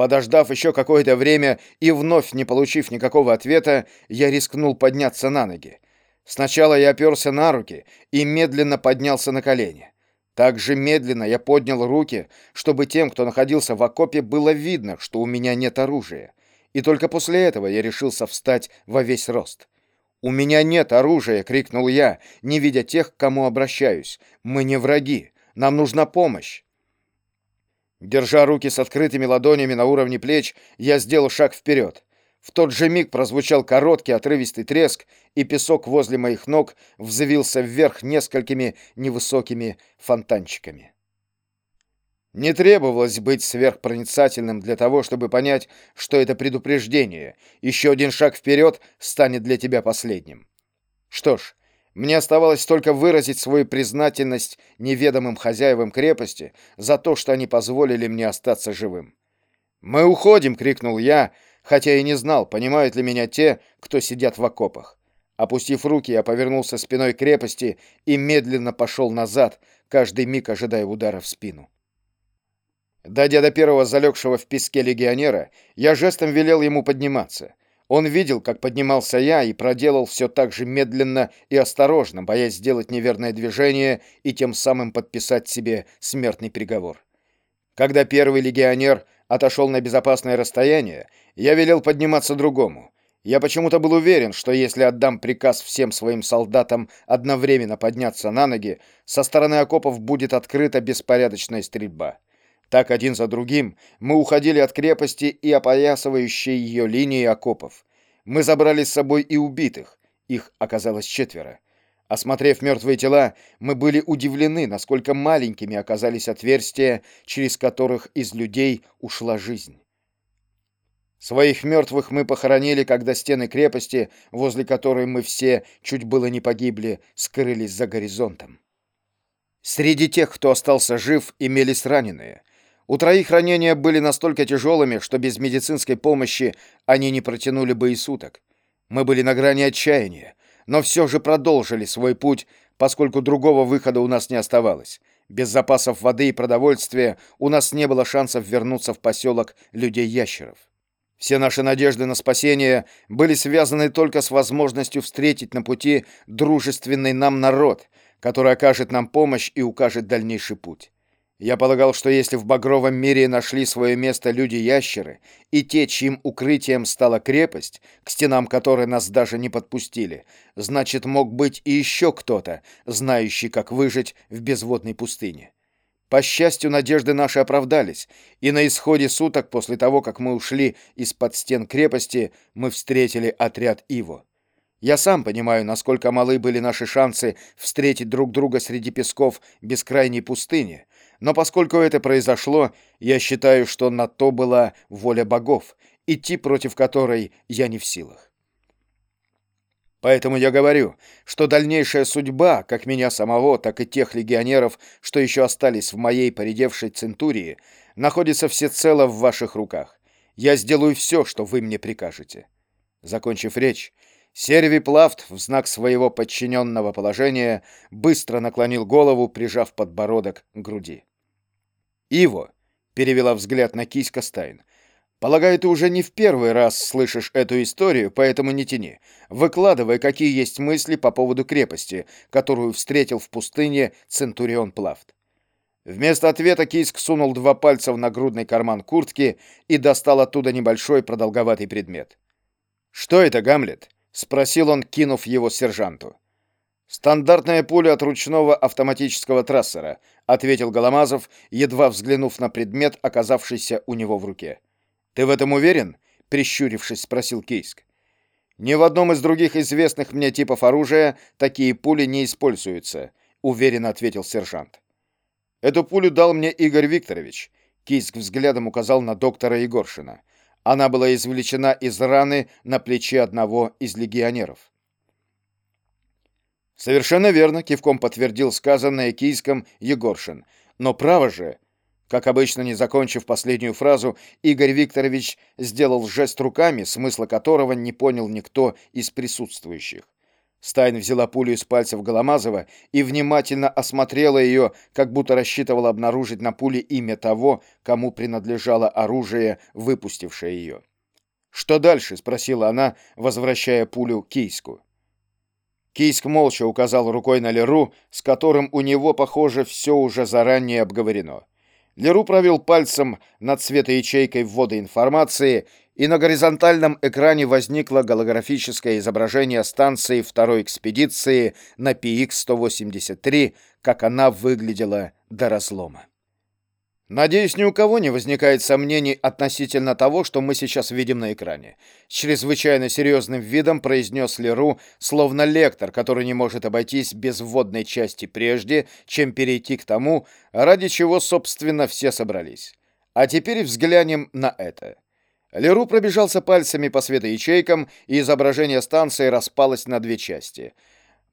Подождав еще какое-то время и вновь не получив никакого ответа, я рискнул подняться на ноги. Сначала я оперся на руки и медленно поднялся на колени. Так же медленно я поднял руки, чтобы тем, кто находился в окопе, было видно, что у меня нет оружия. И только после этого я решился встать во весь рост. «У меня нет оружия!» — крикнул я, не видя тех, к кому обращаюсь. «Мы не враги! Нам нужна помощь!» Держа руки с открытыми ладонями на уровне плеч, я сделал шаг вперед. В тот же миг прозвучал короткий отрывистый треск, и песок возле моих ног взвился вверх несколькими невысокими фонтанчиками. Не требовалось быть сверхпроницательным для того, чтобы понять, что это предупреждение. Еще один шаг вперед станет для тебя последним. Что ж, мне оставалось только выразить свою признательность неведомым хозяевам крепости за то, что они позволили мне остаться живым. «Мы уходим!» — крикнул я, хотя и не знал, понимают ли меня те, кто сидят в окопах. Опустив руки, я повернулся спиной к крепости и медленно пошел назад, каждый миг ожидая удара в спину. Дойдя до первого залегшего в песке легионера, я жестом велел ему подниматься. Он видел, как поднимался я, и проделал все так же медленно и осторожно, боясь сделать неверное движение и тем самым подписать себе смертный приговор. Когда первый легионер отошел на безопасное расстояние, я велел подниматься другому. Я почему-то был уверен, что если отдам приказ всем своим солдатам одновременно подняться на ноги, со стороны окопов будет открыта беспорядочная стрельба. Так один за другим мы уходили от крепости и опоясывающей ее линии окопов. Мы забрали с собой и убитых, их оказалось четверо. Осмотрев мертвые тела, мы были удивлены, насколько маленькими оказались отверстия, через которых из людей ушла жизнь. Своих мертвых мы похоронили, когда стены крепости, возле которой мы все чуть было не погибли, скрылись за горизонтом. Среди тех, кто остался жив, имелись раненые. У троих ранения были настолько тяжелыми, что без медицинской помощи они не протянули бы и суток. Мы были на грани отчаяния, но все же продолжили свой путь, поскольку другого выхода у нас не оставалось. Без запасов воды и продовольствия у нас не было шансов вернуться в поселок людей-ящеров. Все наши надежды на спасение были связаны только с возможностью встретить на пути дружественный нам народ, который окажет нам помощь и укажет дальнейший путь. Я полагал, что если в багровом мире нашли свое место люди-ящеры, и те, чьим укрытием стала крепость, к стенам которой нас даже не подпустили, значит, мог быть и еще кто-то, знающий, как выжить в безводной пустыне. По счастью, надежды наши оправдались, и на исходе суток после того, как мы ушли из-под стен крепости, мы встретили отряд Иво. Я сам понимаю, насколько малы были наши шансы встретить друг друга среди песков бескрайней пустыни, но поскольку это произошло, я считаю, что на то была воля богов, идти против которой я не в силах. Поэтому я говорю, что дальнейшая судьба, как меня самого, так и тех легионеров, что еще остались в моей поредевшей центурии, находится всецело в ваших руках. Я сделаю все, что вы мне прикажете. Закончив речь, Серви Плафт в знак своего подчиненного положения быстро наклонил голову, прижав подбородок к груди. «Иво», — перевела взгляд на кись Костайн, — «полагаю, ты уже не в первый раз слышишь эту историю, поэтому не тяни. Выкладывай, какие есть мысли по поводу крепости, которую встретил в пустыне Центурион Плафт». Вместо ответа Киск сунул два пальца в нагрудный карман куртки и достал оттуда небольшой продолговатый предмет. «Что это, Гамлет?» — спросил он, кинув его сержанту. «Стандартная пуля от ручного автоматического трассера», — ответил Голомазов, едва взглянув на предмет, оказавшийся у него в руке. «Ты в этом уверен?» — прищурившись, спросил Кейск. «Ни в одном из других известных мне типов оружия такие пули не используются», — уверенно ответил сержант. «Эту пулю дал мне Игорь Викторович», — Кейск взглядом указал на доктора Егоршина. «Она была извлечена из раны на плече одного из легионеров». Совершенно верно, кивком подтвердил сказанное кийском Егоршин. Но право же, как обычно, не закончив последнюю фразу, Игорь Викторович сделал жест руками, смысла которого не понял никто из присутствующих. Стайн взяла пулю из пальцев Голомазова и внимательно осмотрела ее, как будто рассчитывала обнаружить на пуле имя того, кому принадлежало оружие, выпустившее ее. «Что дальше?» — спросила она, возвращая пулю Кийску. Кийск молча указал рукой на Леру, с которым у него, похоже, все уже заранее обговорено. Леру провел пальцем над светоячейкой ввода информации, и на горизонтальном экране возникло голографическое изображение станции второй экспедиции на PX-183, как она выглядела до разлома. Надеюсь, ни у кого не возникает сомнений относительно того, что мы сейчас видим на экране. С чрезвычайно серьезным видом произнес Леру, словно лектор, который не может обойтись без вводной части прежде, чем перейти к тому, ради чего, собственно, все собрались. А теперь взглянем на это. Леру пробежался пальцами по светоячейкам, и изображение станции распалось на две части.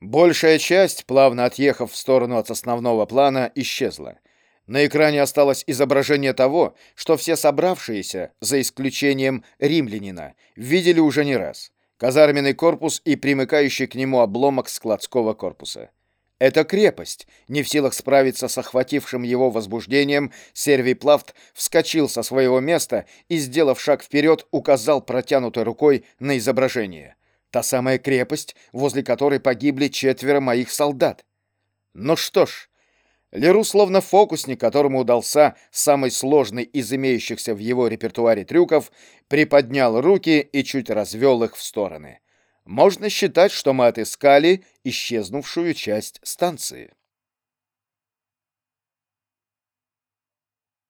Большая часть, плавно отъехав в сторону от основного плана, исчезла. На экране осталось изображение того, что все собравшиеся, за исключением римлянина, видели уже не раз. Казарменный корпус и примыкающий к нему обломок складского корпуса. Это крепость. Не в силах справиться с охватившим его возбуждением, Сервий Плафт вскочил со своего места и, сделав шаг вперед, указал протянутой рукой на изображение. Та самая крепость, возле которой погибли четверо моих солдат. Ну что ж, Леру, словно фокусник, которому удался самый сложный из имеющихся в его репертуаре трюков, приподнял руки и чуть развел их в стороны. Можно считать, что мы отыскали исчезнувшую часть станции.